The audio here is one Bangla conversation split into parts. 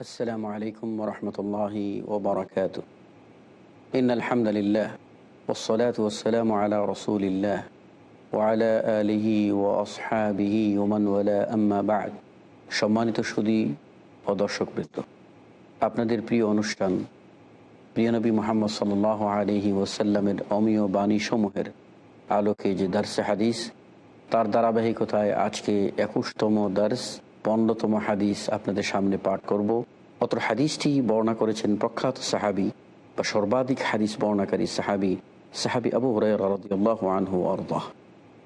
السلام عليكم ورحمة الله وبركاته إن الحمد لله والصلاة والسلام على رسول الله وعلى آله وأصحابه ومن ولا أما بعد সম্মানিত সুদী ও দর্শকবৃন্দ আপনাদের প্রিয় অনুষ্ঠান প্রিয় নবী মোহাম্মদ সাল্লাহ আলহি ওসাল্লামের অমীয় বাণীসমূহের আলোকে যে দার্সে হাদিস তার ধারাবাহিকতায় আজকে একুশতম দার্স পনেরোতম হাদিস আপনাদের সামনে পাঠ করব অত্র হাদিসটি বর্ণনা করেছেন প্রখ্যাত সাহাবি বা সর্বাধিক হাদিস বর্ণাকারী সাহাবি সাহাবি আবু হরাইরাহ আনহু আরদাহ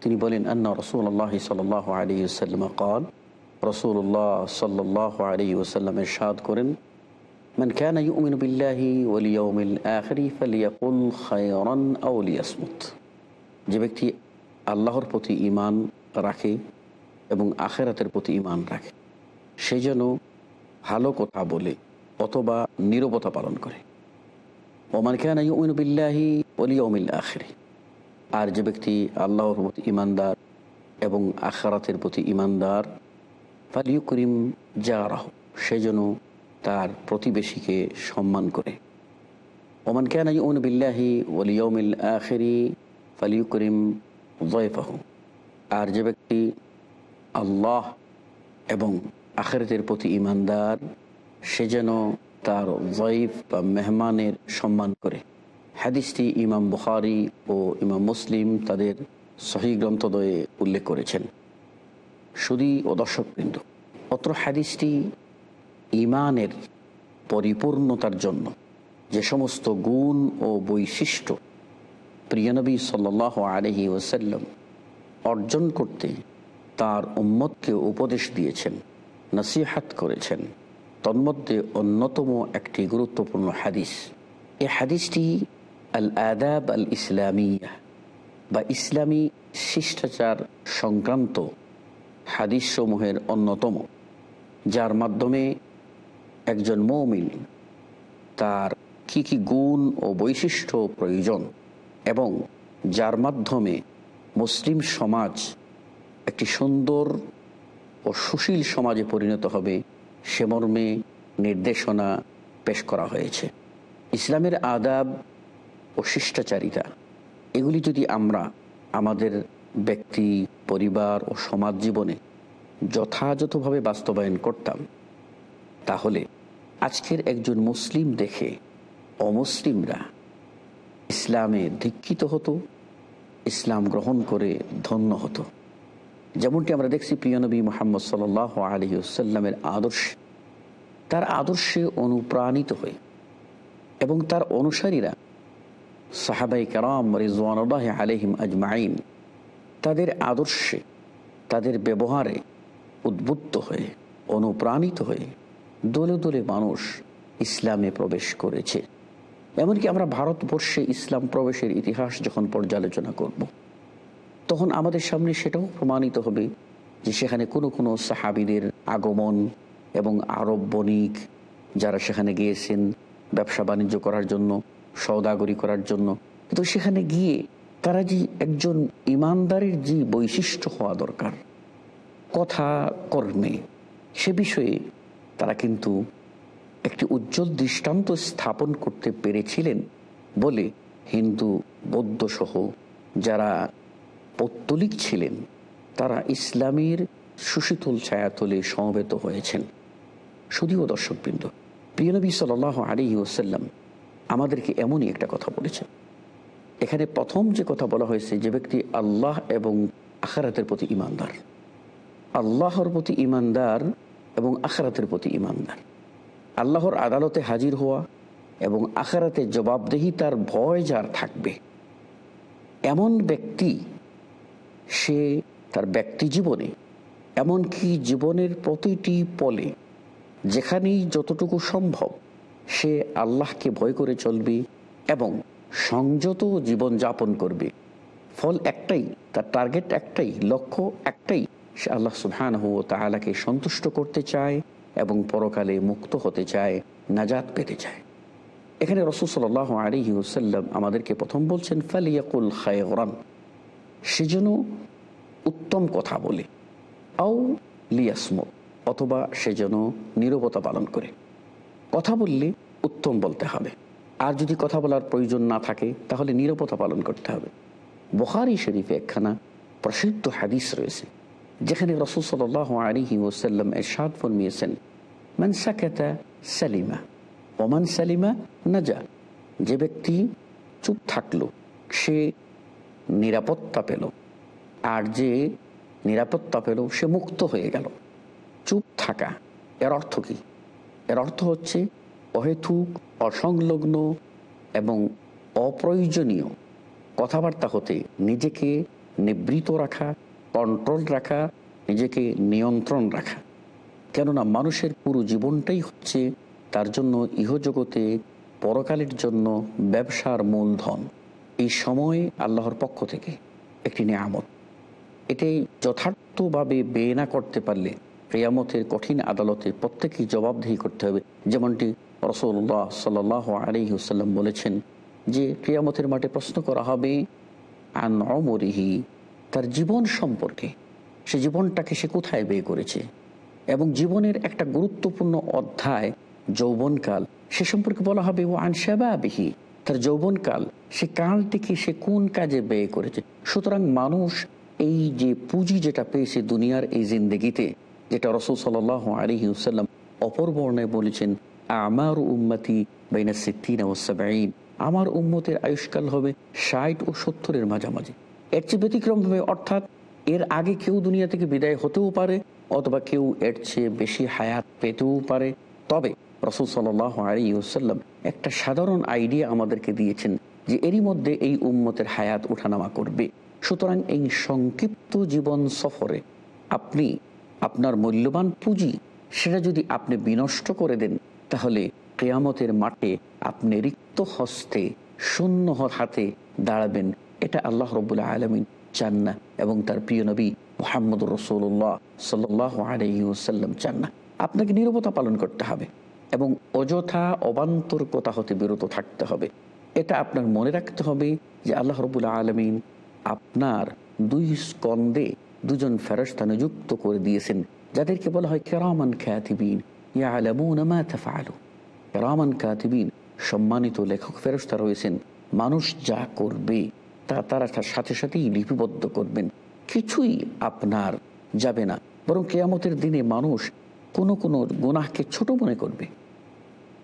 তিনি বলেন আন্না রসুল আল্লাহ সাল্লাহ আলী ওসাল্লাম কাল রসুল্লাহ সাল্লাহ আলী ওসাল্লামের সাদ করেন من كان يؤمن بالله واليوم الآخر فليقل خيرا أو ليصمت যে ব্যক্তি আল্লাহর প্রতি ইমান রাখে এবং আখেরাতের প্রতি ইমান রাখে। সে যেন ভালো কথা বলে অথবা নিরবতা পালন করে। ওমান খান বিল্লাহি অলিয়মিল আখেরি। আর যে ব্যক্তি আল্লাহর প্রতি ইমানদার এবং আখারাতের প্রতি ইমানদার ফালিউ করিম যা রাহ সে যেন তার প্রতিবেশীকে সম্মান করে। ওমান খান বিল্লাহি ওলিয়মিল আখেরি ফালিউ করিম জয়ফাহ আর যে ব্যক্তি আল্লাহ এবং আখেরতের প্রতি ইমানদার সে যেন তার জয়ীফ বা মেহমানের সম্মান করে। হাদিসটি ইমাম বুখারি ও ইমাম মুসলিম তাদের সহি গ্রন্থদয়ে উল্লেখ করেছেন। শুধু ও দর্শকবৃন্দ, অত্র হাদিসটি ইমানের পরিপূর্ণতার জন্য যে সমস্ত গুণ ও বৈশিষ্ট্য প্রিয়নবী সাল আলহি ওসাল্লাম অর্জন করতে তার উম্মতকে উপদেশ দিয়েছেন, নসিহাত করেছেন। তন্মধ্যে অন্যতম একটি গুরুত্বপূর্ণ হাদিস। এই হাদিসটি আল আদাব আল ইসলামিয়া বা ইসলামী শিষ্টাচার সংক্রান্ত হাদিসসমূহের অন্যতম, যার মাধ্যমে একজন মৌমিন তার কি কি গুণ ও বৈশিষ্ট্য প্রয়োজন এবং যার মাধ্যমে মুসলিম সমাজ একটি সুন্দর ও সুশীল সমাজে পরিণত হবে সে মর্মে নির্দেশনা পেশ করা হয়েছে। ইসলামের আদাব ও শিষ্টাচারিতা, এগুলি যদি আমরা আমাদের ব্যক্তি, পরিবার ও সমাজ জীবনে যথাযথভাবে বাস্তবায়ন করতাম, তাহলে আজকের একজন মুসলিম দেখে অমুসলিমরা ইসলামে দীক্ষিত হতো, ইসলাম গ্রহণ করে ধন্য হতো। যেমনটি আমরা দেখছি প্রিয়নবী মোহাম্মদ সাল আলী সাল্লামের আদর্শে, তার আদর্শে অনুপ্রাণিত হয়ে এবং তার অনুসারীরা সাহাবাই কারাম রিজওয়ানুল্লাহ আলহিম আজমাইন তাদের আদর্শে, তাদের ব্যবহারে উদ্বুদ্ধ হয়ে, অনুপ্রাণিত হয়ে দলে দলে মানুষ ইসলামে প্রবেশ করেছে। এমনকি আমরা ভারতবর্ষে ইসলাম প্রবেশের ইতিহাস যখন পর্যালোচনা করব তখন আমাদের সামনে সেটাও প্রমাণিত হবে যে সেখানে কোনো কোনো সাহাবিদের আগমন এবং আরব বণিক যারা সেখানে গিয়েছেন ব্যবসা বাণিজ্য করার জন্য সৌদাগরি করার জন্য। কিন্তু সেখানে গিয়ে তারা যে একজন ইমানদারের যে বৈশিষ্ট্য হওয়া দরকার, কথা, কর্মে, সে বিষয়ে তারা কিন্তু একটি উজ্জ্বল দৃষ্টান্ত স্থাপন করতে পেরেছিলেন বলে হিন্দু বৌদ্ধ সহ যারা পত্তলিক ছিলেন। তারা ইসলামের সুশীতল ছায়াতলে সমবেত হয়েছেন। শুধুও দর্শকবৃন্দ প্রিয়নবী সাল আলী ওসাল্লাম আমাদেরকে এমনই একটা কথা বলেছেন। এখানে প্রথম যে কথা বলা হয়েছে, যে ব্যক্তি আল্লাহ এবং আখারাতের প্রতি ইমানদার। আল্লাহর প্রতি ইমানদার এবং আখারাতের প্রতি ইমানদার। আল্লাহর আদালতে হাজির হওয়া এবং আখারাতে জবাবদেহি তার ভয় যার থাকবে। এমন ব্যক্তি সে তার ব্যক্তি জীবনে, এমনকি জীবনের প্রতিটি পলে, যেখানেই যতটুকু সম্ভব, সে আল্লাহকে ভয় করে চলবে এবং সংযত জীবন যাপন করবে। ফল একটাই, তার টার্গেট একটাই, লক্ষ্য একটাই, সে আল্লাহ সুবহান ও তালাকে সন্তুষ্ট করতে চায় এবং পরকালে মুক্ত হতে চায়, নাজাত পেতে চায়। এখানে রসুল সাল আলী আমাদেরকে প্রথম বলছেন, ফালিয়াকুল খায়রান। সে যেন উত্তম কথা বলে। আও লিয়াসম অথবা সে যেন নিরবতা পালন করে। কথা বললে উত্তম বলতে হবে। আর যদি কথা বলার প্রয়োজন না থাকে, তাহলে নিরবতা পালন করতে হবে। বহারি শরীফে একখানা প্রসিদ্ধ হাদিস রয়েছে, যেখানে রসুল সাল আলিহি ওসাল্লাম এরশাদ ফরমিয়েছেন মানসাকেতা সালিমা ওমান সালিমা নাজা। যে ব্যক্তি চুপ থাকল, সে নিরাপত্তা পেল। আর যে নিরাপত্তা পেল, সে মুক্ত হয়ে গেল। চুপ থাকা, এর অর্থ কি? এর অর্থ হচ্ছে অহেতুক অসংলগ্ন এবং অপ্রয়োজনীয় কথাবার্তা হতে নিজেকে নিবৃত রাখা কন্ট্রোল রাখা, নিজেকে নিয়ন্ত্রণ রাখা। কেননা মানুষের পুরো জীবনটাই হচ্ছে তার জন্য ইহজগতে পরকালের জন্য ব্যবসার মূলধন। এই সময় আল্লাহর পক্ষ থেকে একটি নিয়ামত। এটাই যথার্থভাবে বেয়ে না করতে পারলে কেয়ামতের কঠিন আদালতে প্রত্যেকেই জবাবদেহি করতে হবে। যেমনটি রসল্লাহ সাল আলী হুসাল্লাম বলেছেন যে কেয়ামতের মাঠে প্রশ্ন করা হবে, আন তার জীবন সম্পর্কে। সে জীবনটাকে সে কোথায় ব্যয় করেছে? এবং জীবনের একটা গুরুত্বপূর্ণ অধ্যায় যৌবনকাল, সে সম্পর্কে বলা হবে ও আনসাবাবিহি তার যৌবনকাল, সে কালটিকে সে কোন কাজে ব্যয় করেছে? সুতরাং মানুষ এই যে পুঁজি যেটা পেয়েছে দুনিয়ার এই জিন্দগিতে, যেটা রসুল সাল আলী হুসাল্লাম অপর বর্ণায় বলেছেন, আমার উম্মতি বাইনা সিদ্দিন ওসাবাইন আমার উম্মতের আয়ুষ্কাল হবে ষাট ও সত্তরের মাঝামাঝি। এর চেয়ে ব্যতিক্রম হবে, অর্থাৎ এর আগে কেউ দুনিয়া থেকে বিদায় হতেও পারে, অথবা কেউ এর চেয়ে বেশি হায়াত পেতেও পারে। তবে রসুল সাল আলী ওসাল্লাম একটা সাধারণ আইডিয়া আমাদেরকে দিয়েছেন যে এরই মধ্যে এই উম্মতের হায়াত উঠানামা করবে। সুতরাং এই সংক্ষিপ্ত জীবন সফরে আপনি আপনার মূল্যবান পুঁজি সেটা যদি আপনি বিনষ্ট করে দেন, তাহলে কেয়ামতের মাঠে আপনি রিক্ত হস্তে শূন্য হাতে দাঁড়াবেন। এটা আল্লাহ রবুল্লাহ আলমিন চান না এবং তার প্রিয় নবী মোহাম্মদ রসুল্লাহ সাল্লাহ আলহিউসাল্লাম চান না। আপনাকে নিরবতা পালন করতে হবে। এবং অযথা অবান্তর কথা হতে বিরত থাকতে হবে। এটা আপনার মনে রাখতে হবে যে আল্লাহ রবুল্লাহ আলমিন আপনার দুই স্কন্দে দুজন ফেরস্তা নিযুক্ত করে দিয়েছেন, যাদেরকে বলা হয় কেরামান খ্যাতিবিন ইয়া আলমুন কেরামান কাতিবিন, সম্মানিত লেখক ফেরস্তা রয়েছেন। মানুষ যা করবে, তা তারা তার সাথে সাথেই লিপিবদ্ধ করবেন। কিছুই আপনার যাবে না, বরং কেয়ামতের দিনে মানুষ কোনো কোনো গুনাহকে ছোট মনে করবে।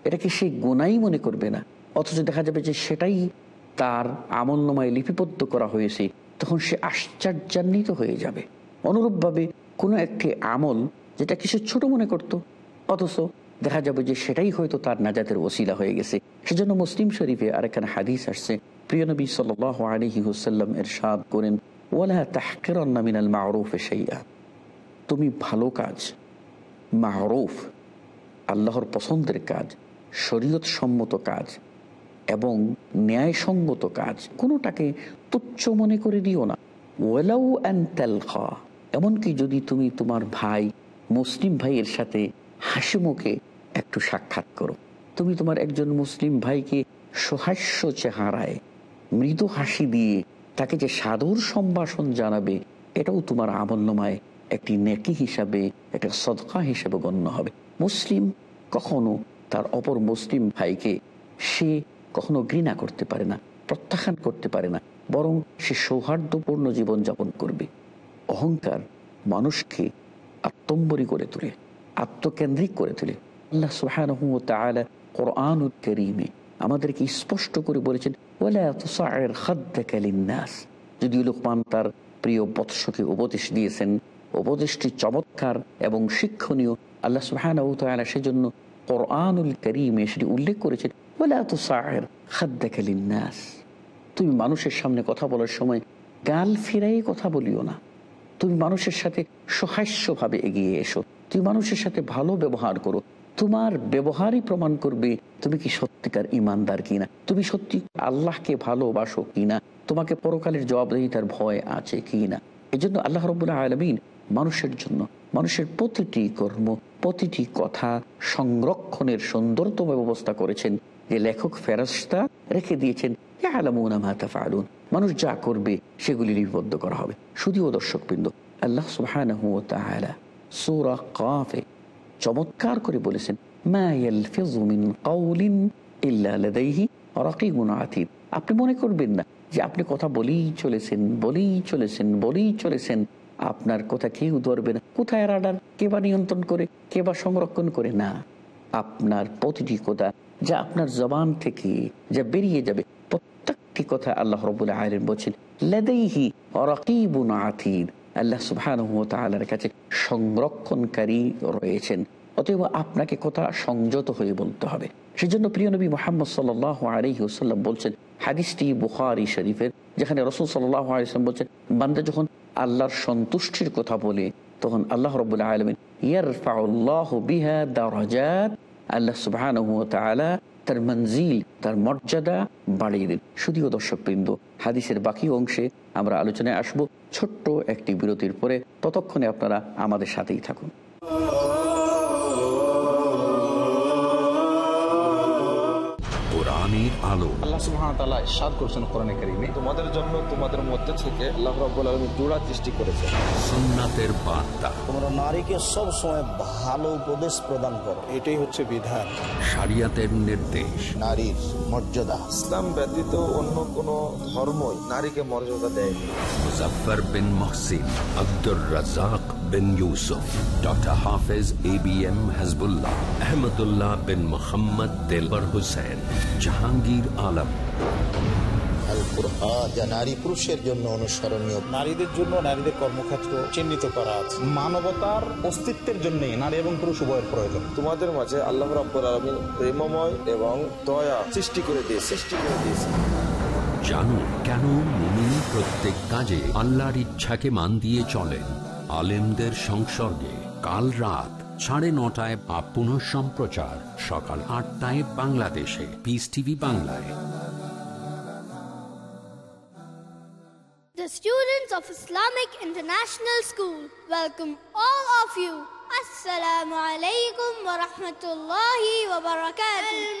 এটাকে সে গুনাই মনে করবে না? অথচ দেখা যাবে যে সেটাই তার আমলনামায় লিপিবদ্ধ করা হয়েছে, তখন সে আশ্চর্যান্বিত হয়ে যাবে। অনুরূপভাবে কোনো একটি আমল যেটা সে ছোট মনে করত, অথচ দেখা যাবে যে সেটাই হয়তো তার নাজাতের ওসিলা হয়ে গেছে। সেজন্য মুসলিম শরীফে আরেকখানে হাদিস আসছে। প্রিয় নবী সাল আলহি হুসাল্লাম এর সাদ করেন, ওয়ালা তাহকেরান্না মিনাল মারুফে সেইয়া তুমি ভালো কাজ মাহরুফ আল্লাহর পছন্দের কাজ শরীয়ত সম্মত কাজ এবং ন্যায়সঙ্গত কাজ কোনোটাকে তুচ্ছ মনে করে দিও না। ওয়েলাউ অ্যান্ড তেলখা, এমনকি যদি তুমি তোমার ভাই, মুসলিম ভাইয়ের সাথে হাসি মুখে একটু সাক্ষাৎ করো। তুমি তোমার একজন মুসলিম ভাইকে সহাস্য চেহারায়, মৃদু হাসি দিয়ে তাকে যে সাদর সম্ভাষণ জানাবে, এটাও তোমার আমল্যমায় একটি নেকি হিসাবে, একটা সদকা হিসাবে গণ্য হবে। মুসলিম কখনো তার অপর মুসলিম ভাইকে সে কখনো ঘৃণা করতে পারে না, প্রত্যাখ্যান করতে পারে না, বরং সে সৌহার্দ্যপূর্ণ জীবনযাপন করবে। অহংকার মানুষকে আত্মম্বরী করে তোলে, আত্মকেন্দ্রিক করে তোলে। আল্লাহ সুহান কোরআনুল করিমে আমাদেরকে স্পষ্ট করে বলেছেন যদিও লোকমান তার প্রিয় বৎসকে উপদেশ দিয়েছেন, উপদেশটি চমৎকার এবং শিক্ষণীয়। আল্লাহ সুহান সেজন্য কোরআনুল করিমে সেটি উল্লেখ করেছেন বলে এত সায়ের নাস তুমি মানুষের সামনে কথা বলার সময় গাল ফিরাই কথা বলিও না। তুমি মানুষের সাথে সহাস্যভাবে এগিয়ে এসো। তুমি মানুষের সাথে ভালো ব্যবহার করো। তোমার ব্যবহারই প্রমাণ করবে তুমি কি সত্যিকার ইমানদার কিনা। তুমি সত্যি আল্লাহকে ভালোবাসো কিনা। তোমাকে পরকালের জবাবদিহিতার ভয় আছে কিনা। এই জন্য আল্লাহ রবুল্লাহ আলমিন মানুষের জন্য, মানুষের প্রতিটি কর্ম, প্রতিটি কথা সংরক্ষণের সুন্দরতম ব্যবস্থা করেছেন। যে লেখক ফেরস্তা রেখে দিয়েছেন মানুষ যা করবে সেগুলি লিপিবদ্ধ করা হবে। কাফে চমৎকার করে বলেছেন আপনি মনে করবেন না যে আপনি কথা বলেই চলেছেন বলেই চলেছেন বলেই চলেছেন। আপনার কথা কেউ ধরবে না। কোথায় রাডার? কে বা নিয়ন্ত্রণ করে? কে বা সংরক্ষণ করে? না। আপনার প্রতিটি কথা যা আপনার জবান থেকে যা বেরিয়ে যাবে, প্রত্যেকটি কথা আল্লাহ রবুল্লাহ আলম বলছেন, লেদেইহি রকিবুন আতিদ আল্লাহ তাআলার কাছে সংরক্ষণকারী রয়েছেন। অতএব আপনাকে কথা সংযত হয়ে বলতে হবে। সেজন্য প্রিয় নবী মোহাম্মদ ওসাল্লাম বলছেন, হাদিসটি বুখারি শরীফের, যেখানে রসুল আলিয়াল্লাম বলছেন, বান্দা যখন আল্লাহর সন্তুষ্টির কথা বলে, তখন আল্লাহ রবুল্লাহ আলমিন তার তার মর্যাদা বাড়িয়ে দর্শকবৃন্দ, হাদিসের বাকি অংশে আমরা আলোচনায় আসব ছোট্ট একটি বিরতির পরে। ততক্ষণে আপনারা আমাদের সাথেই থাকুন। কোরআনের আলো। আল্লাহ সুবহানাহু ওয়া তাআলা ইরশাদ করেছেন কোরআনে কারীমে। তোমাদের জন্য তোমাদের মধ্যে থেকে আল্লাহ রাব্বুল আলামিন জোড়া সৃষ্টি করেছেন। সুন্নাতের বার্তা। তোমরা নারীকে সব সময় ভালো উপদেশ প্রদান করো। এটাই হচ্ছে বিধান। শরিয়াতের নির্দেশ। নারীর মর্যাদা। ইসলাম ব্যতীত অন্য কোন ধর্মই নারীকে মর্যাদা দেয়নি। Muzaffar bin Mohsin Abdur Razzak bin Yusuf doctor Hafez A B M Hizbullah Ahmadullah bin Mohammad Delwar Hossain Jahangir Alam আল কুরআন যা নারী পুরুষের জন্য অনুসরণীয়। নারীদের জন্য নারীদের কর্মক্ষেত্র চিহ্নিত করা আছে। মানবতার অস্তিত্বের জন্য নারী এবং পুরুষ উভয়ের প্রয়োজন। তোমাদের মাঝে আল্লাহ রাব্বুল আলামিন প্রেমময় এবং দয়া সৃষ্টি করে দিয়ে সৃষ্টি করে দিয়েছে। জানুন কেন মুমিন প্রত্যেক কাজে আল্লাহর ইচ্ছাকে মান দিয়ে চলেন? আলেমদের সংসর্গে কাল রাত সাড়ে নটায় বা পুনঃ সম্প্রচার সকাল আটটায় বাংলাদেশে পিস টিভি বাংলায় The students of Islamic International School welcome all of you. Assalamu alaikum wa rahmatullahi wa barakatuh.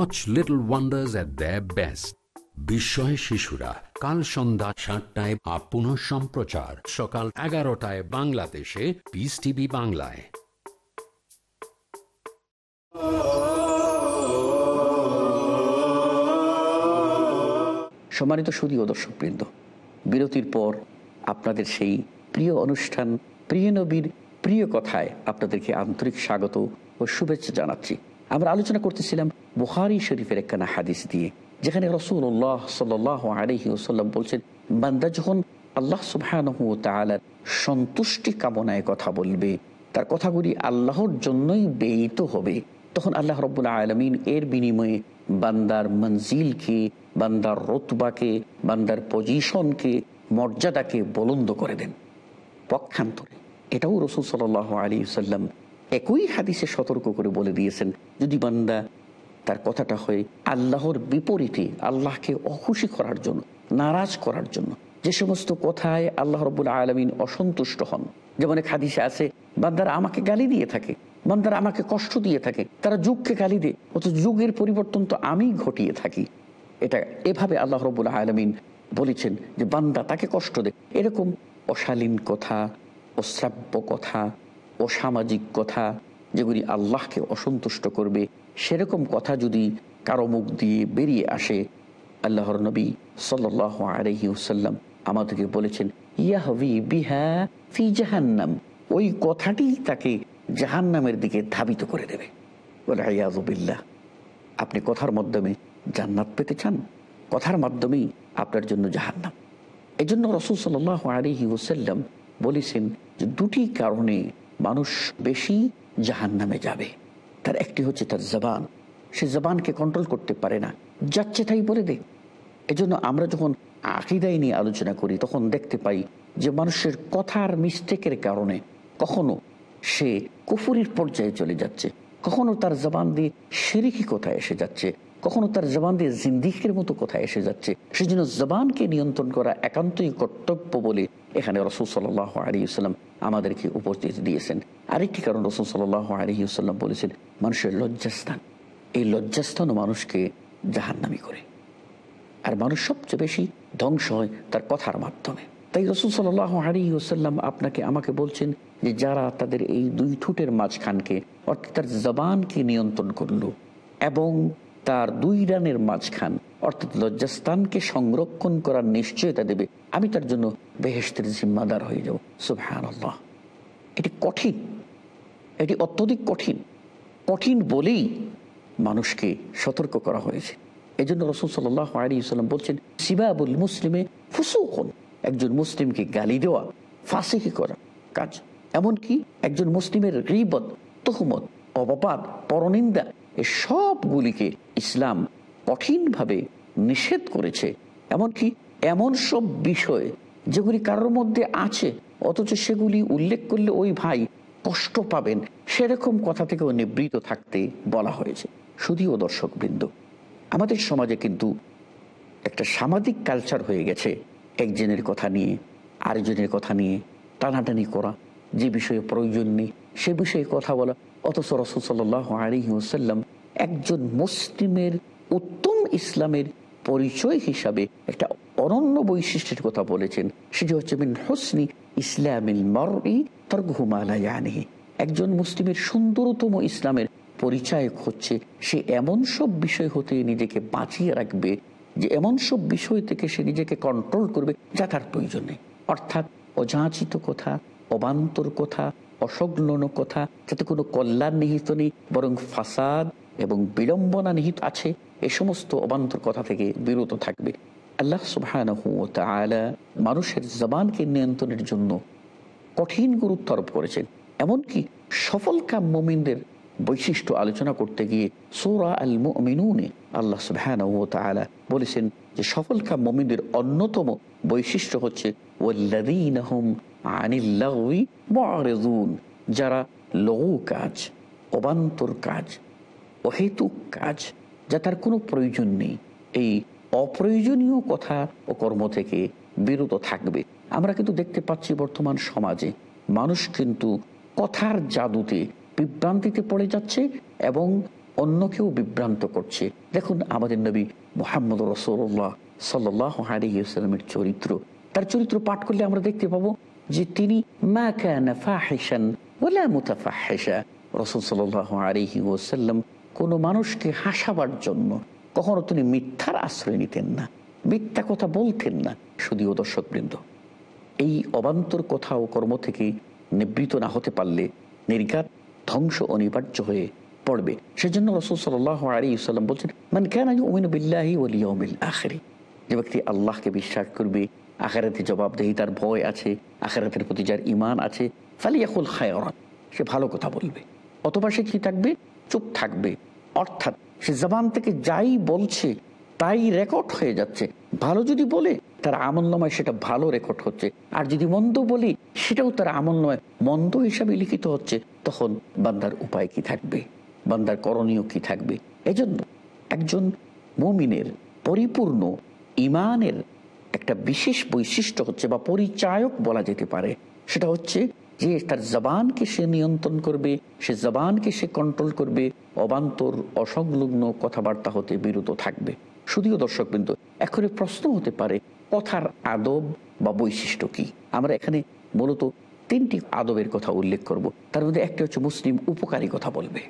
watch Little Wonders at the best বিস্ময় শিশুরা, কাল সন্ধ্যা সাতটায় আপ পুনঃ সম্প্রচার, সকাল এগারোটায় বাংলাদেশে পিস টিভি বাংলায়। সম্মানিত সুদীয় দর্শকবৃন্দ, বিরতির পর আপনাদের সেই প্রিয় অনুষ্ঠান, প্রিয় নবীর প্রিয় কথায় আপনাদেরকে আন্তরিক স্বাগত ও শুভেচ্ছা জানাচ্ছি। আমরা আলোচনা করতেছিলাম বুখারি শরীফের একখানা হাদিস দিয়ে, যেখানে রসুল্লাহ সাল আলহি ওসাল্লাম বলছেন, বান্দা যখন আল্লাহ সুবহানহ সন্তুষ্টি কামনায় কথা বলবে, তার কথাগুলি আল্লাহর জন্যই ব্যয়িত হবে, তখন আল্লাহ রব্বুল্লাহ আলমিন এর বিনিময়ে বান্দার মঞ্জিলকে বান্দার রতবাকে, বান্দার পজিশনকে, মর্যাদাকে বলন্দ করে দেন। পক্ষান্তরে এটাও রসুল সাল আলী সাল্লাম একই হাদিসে সতর্ক করে বলে দিয়েছেন, যদি বান্দা তার কথাটা হয় আল্লাহর বিপরীতে, আল্লাহকে অখুশি করার জন্য, নারাজ করার জন্য, যে সমস্ত কথায় আল্লাহ রবুল্লা আলমিন অসন্তুষ্ট হন। যেমন এক হাদিসে আছে, বান্দারা আমাকে গালি দিয়ে থাকে, বান্দারা আমাকে কষ্ট দিয়ে থাকে, তারা যুগকে গালি দেয়, অথচ যুগের পরিবর্তন তো আমি ঘটিয়ে থাকি। এটা এভাবে আল্লাহ রবুল আলমিন বলেছেন যে বান্দা তাকে কষ্ট দেয়। এরকম অশালীন কথা, অশ্রাব্য কথা অসামাজিক কথা যেগুলি আল্লাহকে অসন্তুষ্ট করবে, সেরকম কথা যদি কারও মুখ দিয়ে বেরিয়ে আসে, আল্লাহর নবী সাল্লাহ আলহি ওসাল্লাম আমাদেরকে বলেছেন, ইয়াহবি বিহা ফি জাহান্নাম। ওই কথাটি তাকে জাহান্নামের দিকে ধাবিত করে দেবে। বলে হাইয়াজবিল্লাহ আপনি কথার মাধ্যমে জান্নাত পেতে চান, কথার মাধ্যমেই আপনার জন্য জাহান্নাম। এই জন্য রসুল সাল্লাহ আলহি ওসাল্লাম বলেছেন যে দুটি কারণে মানুষ বেশি জাহান্নামে যাবে। তার একটি হচ্ছে তার জবান। সে জবানকে কন্ট্রোল করতে পারে না। যাচ্ছে তাই বলে দে। এজন্য আমরা যখন আকিদাই নিয়ে আলোচনা করি, তখন দেখতে পাই যে মানুষের কথার মিস্টেকের কারণে কখনো সে কুফুরির পর্যায়ে চলে যাচ্ছে। কখনো তার জবান দিয়ে সেরিকি কোথায় এসে যাচ্ছে। কখনো তার জবান দিয়ে জিন্দিকের মতো কোথায় এসে যাচ্ছে? সেজন্য জবানকে নিয়ন্ত্রণ করা একান্তই কর্তব্য বলে এখানে রসুল সাল্লাহ আলিউসাল্লাম আমাদেরকে উপস্থিত দিয়েছেন। আরেকটি কারণ রসুল সাল্লাহ আলিউসাল্লাম বলেছেন, মানুষের লজ্জাস্থান, এই লজ্জাস্থানও মানুষকে জাহান্নামি করে। আর মানুষ সবচেয়ে বেশি ধ্বংস হয় তার কথার মাধ্যমে। তাই রসুল সাল্লাহ আলী ওসাল্লাম আপনাকে, আমাকে বলছেন যে যারা তাদের এই দুই ঠোঁটের মাঝখানকে, অর্থাৎ তার জবানকে নিয়ন্ত্রণ করল এবং তার দুই রানের মাঝখান, অর্থাৎ লজ্জাস্থানকে সংরক্ষণ করার নিশ্চয়তা দেবে। আমি তার জন্য বেহেস্তের জিম্মাদার হয়ে যাব। সুবহান আল্লাহ এটি কঠিন। এটি অত্যধিক কঠিন। কঠিন বলেই মানুষকে সতর্ক করা হয়েছে। এই জন্য রসুল সাল্লাম বলছেন, সিবাবুল মুসলিমে ফুসুখন একজন মুসলিমকে গালি দেওয়া, ফাঁসিকে করা কাজ। এমনকি একজন মুসলিমের রিবত তহমত, অবপাত, পরনিন্দা এ সবগুলিকে ইসলাম কঠিনভাবে নিষেধ করেছে। এমনকি এমন সব বিষয় যেগুলি কারোর মধ্যে আছে, অথচ সেগুলি উল্লেখ করলে ওই ভাই কষ্ট পাবেন, সেরকম কথা থেকেও নিবৃত থাকতে বলা হয়েছে। শুধুও দর্শক বৃন্দ আমাদের সমাজে কিন্তু একটা সামাজিক কালচার হয়ে গেছে, একজনের কথা নিয়ে, আরেকজনের কথা নিয়ে টানাটানি করা, যে বিষয়ে প্রয়োজন নেই, সে বিষয়ে কথা বলা। অথচ রসুল সাল্লাহ আলিহাসাল্লাম একজন মুসলিমের উত্তম ইসলামের পরিচয় হিসাবে একটা অনন্য বৈশিষ্ট্যের কথা বলেছেন। সেটি হচ্ছে, মিন হোসনি ইসলামিল মরি তর্ঘুমালায়ানি একজন মুসলিমের সুন্দরতম ইসলামের পরিচায়ক হচ্ছে, সে এমন সব বিষয় হতে নিজেকে বাঁচিয়ে রাখবে যে এমন সব বিষয় থেকে সে নিজেকে কন্ট্রোল করবে যা তার প্রয়োজন অর্থাৎ অযাচিত কথা, অবান্তর কথা অসংলগ্ন কথা যাতে কোনো কল্যাণ নিহিত নেই, বরং ফাসাদ এবং বিড়ম্বনা নিহিত আছে, এ সমস্ত অবান্তর কথা থেকে বিরত থাকবে। আল্লাহ সুবাহ মানুষের জবানকে নিয়ন্ত্রণের জন্য কঠিন গুরুত্ব আরোপ করেছেন। এমনকি সফল কাম মোমিনদের বৈশিষ্ট্য আলোচনা করতে গিয়ে সোরা আল মিনুনে আল্লাহ তালা বলেছেন যে, সফল কাম মোমিনদের অন্যতম বৈশিষ্ট্য হচ্ছে যারা লঘু কাজ, অবান্তর কাজ, অহেতুক কাজ, যা তার কোনো প্রয়োজন নেই। এই অপ্রয়োজনীয় কথা ও কর্ম থেকে বিরত থাকবে। আমরা কিন্তু দেখতে পাচ্ছি বর্তমান সমাজে মানুষ কিন্তু কথার জাদুতে বিভ্রান্তিতে পড়ে যাচ্ছে এবং অন্যকেও বিভ্রান্ত করছে। দেখুন আমাদের নবী মোহাম্মদ রসৌল্লাহ সাল্লাহ আলিয়াস্লামের চরিত্র। তার চরিত্র পাঠ করলে আমরা দেখতে পাবো যে তিনি মা কানা ফাহিশান ওলা মুতাফাহিশা রসুল সাল্লাহ আলিহি ওসাল্লাম কোনো মানুষকে হাসাবার জন্য কখনো তিনি মিথ্যার আশ্রয় নিতেন না, মিথ্যা কথা বলতেন না শুধুও দর্শকবৃন্দ। এই অবান্তর কথা ও কর্ম থেকে নিবৃত না হতে পারলে নির্ঘাত ধ্বংস অনিবার্য হয়ে পড়বে। সেজন্য রসুল সাল্লাহ আলী সাল্লাম বলছেন মানে কেন বিল্লাহি ওলিয়মিল আখেরি। যে ব্যক্তি আল্লাহকে বিশ্বাস করবে আখারাতে জবাবদেহি তার ভয় আছে, আখারাতের প্রতি যার ইমান আছে, ফালিয়াকুল খায়রান সে ভালো কথা বলবে। অথবা সে কি থাকবে? চুপ থাকবে। অর্থাৎ সে জবান থেকে যাই বলছে, তাই রেকর্ড হয়ে যাচ্ছে। ভালো যদি বলে, তার আমলনামায় সেটা ভালো রেকর্ড হচ্ছে। আর যদি মন্দ বলি, সেটাও তার আমলনামায় মন্দ হিসাবে লিখিত হচ্ছে। তখন বান্দার উপায় কি থাকবে? বান্দার করণীয় কি থাকবে? এজন্য একজন মমিনের পরিপূর্ণ ইমানের একটা বিশেষ বৈশিষ্ট্য হচ্ছে বা পরিচায়ক বলা যেতে পারে। সেটা হচ্ছে যে তার জবানকে সে নিয়ন্ত্রণ করবে, সে জবানকে সে কন্ট্রোল করবে, অবান্তর, অসংলগ্ন কথাবার্তা হতে বিরত থাকবে। শুধুও দর্শক বিন্দু এখন প্রশ্ন হতে পারে, কথার আদব বা বৈশিষ্ট্য কি? আমরা এখানে মূলত তিনটি আদবের কথা উল্লেখ করব। তার মধ্যে একটা হচ্ছে মুসলিম উপকারী কথা বলবে।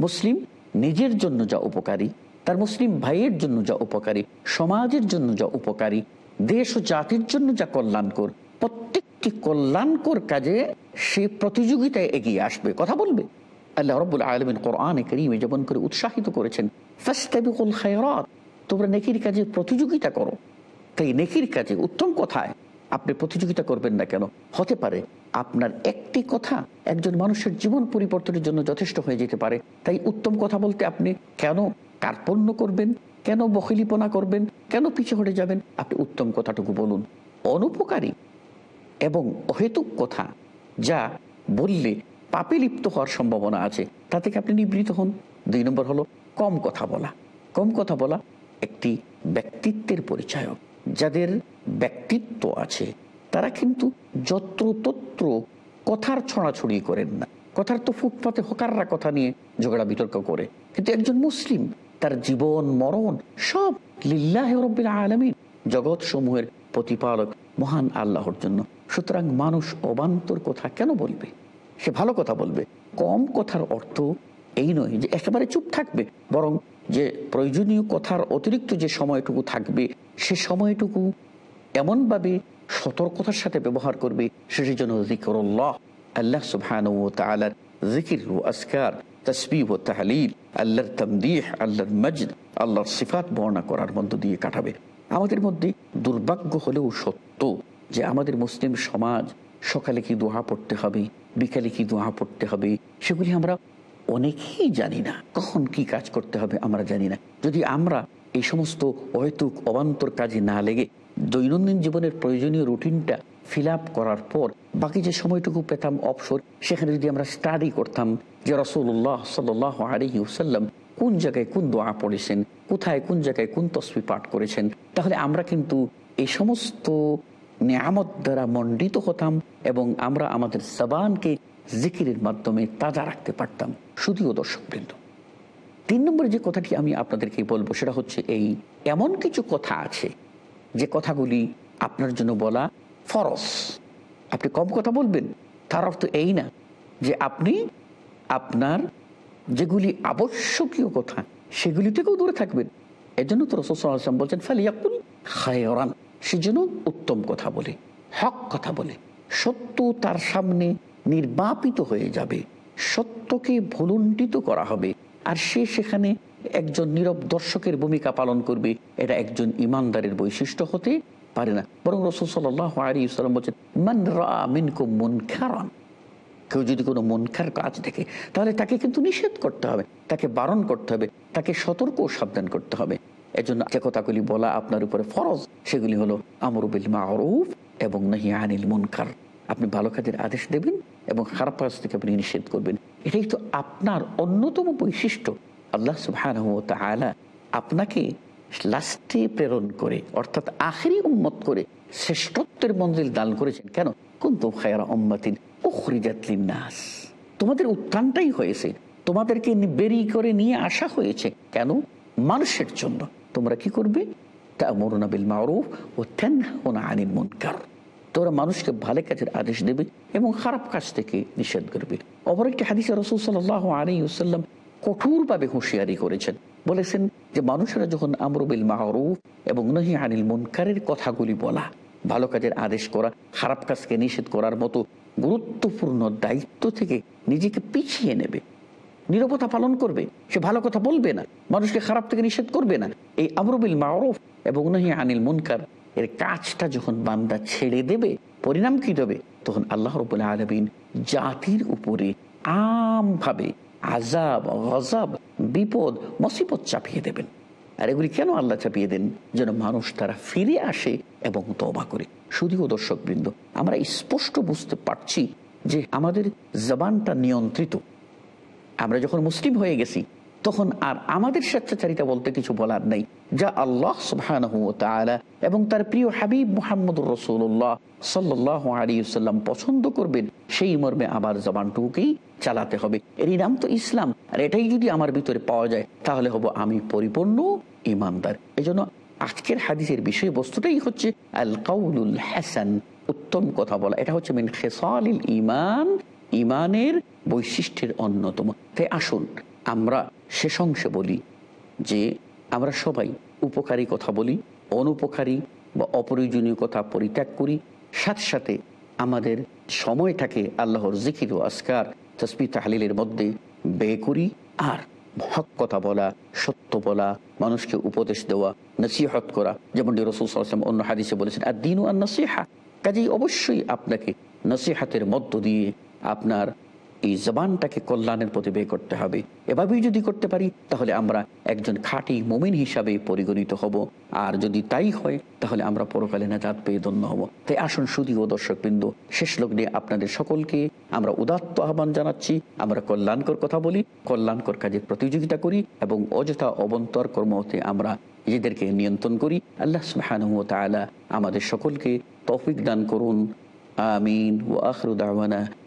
মুসলিম নিজের জন্য যা উপকারী, তার মুসলিম ভাইয়ের জন্য যা উপকারী, সমাজের জন্য যা উপকারী দেশ ও জাতির জন্য যা কল্যাণকর, প্রত্যেকটি কল্যাণকর কাজে সে প্রতিযোগিতায় এগিয়ে আসবে। কথা বলবে? আল্লাহ রব্বুল আলমিন কোরআনে করিমে যেমন করে উৎসাহিত করেছেন তোমরা নেকির কাজে প্রতিযোগিতা করো। তাই নেকির কাজে উত্তম কথায় আপনি প্রতিযোগিতা করবেন না কেন? হতে পারে আপনার একটি কথা একজন মানুষের জীবন পরিবর্তনের জন্য যথেষ্ট হয়ে যেতে পারে। তাই উত্তম কথা বলতে আপনি কেন কার্পণ্য করবেন? কেন বখিলিপনা করবেন? কেন পিছে হটে যাবেন? আপনি উত্তম কথাটুকু বলুন। অনুপকারী এবং অহেতুক কথা যা বললে পাপে লিপ্ত হওয়ার সম্ভাবনা আছে, তা থেকে আপনি নিবৃত হন। দুই নম্বর হলো কম কথা বলা। কম কথা বলা একটি ব্যক্তিত্বের পরিচায়ক। যাদের ব্যক্তিত্ব আছে, তারা কিন্তু যত্রতত্র কথার ছড়াছড়ি করেন না। কথার তো ফুটপাতে হকাররা কথা নিয়ে ঝগড়া বিতর্ক করে। কিন্তু একজন মুসলিম তার জীবন, মরণ সব লিল্লাহ রব্বিল আলমী জগৎ সমূহের প্রতিপালক মহান আল্লাহর জন্য। সুতরাং মানুষ অবান্তর কথা কেন বলবে? সে ভালো কথা বলবে। কম কথার অর্থ এই নয় যে একেবারে চুপ থাকবে, বরং যে প্রয়োজনীয় কথার অতিরিক্ত যে সময়টুকু থাকবে, সে সময়টুকু এমনভাবে সতর্কতার সাথে ব্যবহার করবে সেটির জন্য জিকরুল্লাহ আল্লাহ সুবহান ও তালার জিকির আসকার তসবি ও তাহলিল, আল্লাহর তমদিহ, আল্লাহর মজদ, আল্লাহর সিফাত বর্ণনা করার মধ্য দিয়ে কাটাবে। আমাদের মধ্যে দুর্ভাগ্য হলেও সত্য যে আমাদের মুসলিম সমাজ সকালে কি দোহা পড়তে হবে, বিকালে কি দোহা পড়তে হবে, সেগুলি আমরা অনেকেই জানি না। কখন কি কাজ করতে হবে আমরা জানি না। যদি আমরা এই সমস্ত অহেতুক, অবান্তর কাজে না লেগে দৈনন্দিন জীবনের প্রয়োজনীয় রুটিনটা ফিল করার পর বাকি যে সময়টুকু পেতাম অবসর, সেখানে যদি আমরা স্টাডি করতাম যে রসুল্লাহ সাল আলহি সাল্লাম কোন জায়গায় কোন দোয়া পড়েছেন, কোথায় কোন জায়গায় কোন তসবি পাঠ করেছেন, তাহলে আমরা কিন্তু এই সমস্ত নিয়ামত দ্বারা মণ্ডিত হতাম এবং আমরা আমাদের জবানকে জিকিরের মাধ্যমে তাজা রাখতে পারতাম। শুধুও দর্শকবৃন্দ। তিন নম্বরে যে কথাটি আমি আপনাদেরকে বলব সেটা হচ্ছে এই, এমন কিছু কথা আছে যে কথাগুলি আপনার জন্য বলা ফরস আপনি কম কথা বলবেন, তার অর্থ এই না যে আপনি আপনার যেগুলি আবশ্যকীয় কথা, সেগুলি থেকেও দূরে থাকবেন। এর জন্য তো রসম বলছেন ফালিয়াকুল খায়রান সেজন্য উত্তম কথা বলে, হক কথা বলে। সত্য তার সামনে নির্বাপিত হয়ে যাবে, সত্যকে ভুলুণ্ঠিত করা হবে, আর সে সেখানে একজন নীরব দর্শকের ভূমিকা পালন করবে, এটা একজন ইমানদারের বৈশিষ্ট্য হতে পারে না। বরং রসুল সাল্লাহ আলী ইসলাম বলছেন, মান রামিনকু মন খারান কেউ যদি কোনো মনখার কাজ দেখে, তাহলে তাকে কিন্তু নিষেধ করতে হবে, তাকে বারণ করতে হবে, তাকে সতর্ক সাবধান করতে হবে। এজন্য যে কথাগুলি বলা আপনার উপরে ফরজ, সেগুলি হলো আমরুবিল মারুফ এবং নাহি আনিল মুনকার। আপনি ভালো কাজের আদেশ দেবেন এবং খারাপ কাজ থেকে আপনি নিষেধ করবেন। এটাই তো আপনার অন্যতম বৈশিষ্ট্য। আল্লাহ সুবহান আপনাকে লাস্টে প্রেরণ করে, অর্থাৎ আখেরি উম্মত করে, শ্রেষ্ঠত্বের মঞ্জিল দান করেছেন। কেন? কিন্তু খায়রা উম্মাতিন উখরিজাতলিন নাস তোমাদের উত্থানটাই হয়েছে। তোমাদেরকে বেরি করে নিয়ে আসা হয়েছে। কেন? মানুষের জন্য। তোমরা কি করবে? তা মরুনা মারুফ ও তেনহা আনিল তোরা মানুষকে ভালো কাজের আদেশ দেবে এবং খারাপ কাজ থেকে নিষেধ করবে। অপর একটি হাদিসে রসুল সাল আলী সাল্লাম কঠোরভাবে হুঁশিয়ারি করেছেন। বলেছেন যে, মানুষেরা যখন আমরুবিল মাহরুফ এবং নহি আনিল মুনকারের কথাগুলি বলা ভালো কাজের আদেশ করা, খারাপ কাজকে নিষেধ করার মতো গুরুত্বপূর্ণ দায়িত্ব থেকে নিজেকে পিছিয়ে নেবে। নিরবতা পালন করবে। সে ভালো কথা বলবে না। মানুষকে খারাপ থেকে নিষেধ করবে না। এই আমরুবিল মাওরফ এবং নহি আনিল মুনকার, এর কাজটা যখন বান্দা ছেড়ে দেবে, পরিণাম কি দেবে? তখন আল্লাহ রবুল আলমিন জাতির উপরে আমভাবে আজাব গজাব বিপদ, মসিবত চাপিয়ে দেবেন। আর এগুলি কেন আল্লাহ চাপিয়ে দেন? যেন মানুষ তারা ফিরে আসে এবং তবা করে। শুধুও দর্শক বৃন্দ আমরা স্পষ্ট বুঝতে পারছি যে আমাদের জবানটা নিয়ন্ত্রিত। আমরা যখন মুসলিম হয়ে গেছি, তখন আর আমাদের স্বেচ্ছাচারিতা বলতে কিছু বলার নেই। যা আল্লাহ সুবহানাহু এবং তার প্রিয় হাবিব মুহাম্মদুর রসুল্লাহ সাল্লাহ আলিয়াল্লাম পছন্দ করবেন, সেই মর্মে আমার জবানটুকুকেই চালাতে হবে। এরই নাম তো ইসলাম। আর এটাই যদি আমার ভিতরে পাওয়া যায়, তাহলে হব আমি পরিপূর্ণ ইমানদার। এজন্য আজকের হাদিসের বিষয়বস্তুটাই হচ্ছে আল কাউলুল হাসান, উত্তম কথা বলা। এটা হচ্ছে মিন খেসালিল ইমান ইমানের বৈশিষ্ট্যের অন্যতম। তাই আসুন, আমরা শেষ অংশে বলি যে আমরা সবাই উপকারী কথা বলি, অনুপকারী বা অপ্রয়োজনীয় কথা পরিত্যাগ করি। সাথে সাথে আমাদের সময়টাকে আল্লাহর জিকির ও আসকার তসবি তাহলিলের মধ্যে ব্যয় করি আর হক কথা বলা, সত্য বলা, মানুষকে উপদেশ দেওয়া, নসিহত করা। যেমন রসুল সাল্লাম অন্য হাদিসে বলেছেন আর দিন আর নসিহা কাজেই অবশ্যই আপনাকে নসিহাতের মধ্য দিয়ে আপনার এই জবানটাকে কল্যাণের প্রতি ব্যয় করতে হবে। এভাবেই যদি করতে পারি, তাহলে আমরা একজন খাঁটি মুমিন হিসাবে পরিগণিত হব। আর যদি তাই হয়, তাহলে আমরা পরকালে নাজাত পেয়ে ধন্য হব। তাই আসুন সুদী ও দর্শকবৃন্দ, শেষ লগ্নে আপনাদের সকলকে আমরা উদাত্ত আহ্বান জানাচ্ছি। আমরা কল্যাণকর কথা বলি, কল্যাণকর কাজে প্রতিযোগিতা করি এবং অযথা অবন্তর কর্ম হতে আমরা নিজেদেরকে নিয়ন্ত্রণ করি। আল্লাহ সুবহানাহু আমাদের সকলকে তৌফিক দান করুন। আমিন। ও আখরু দাওয়ানা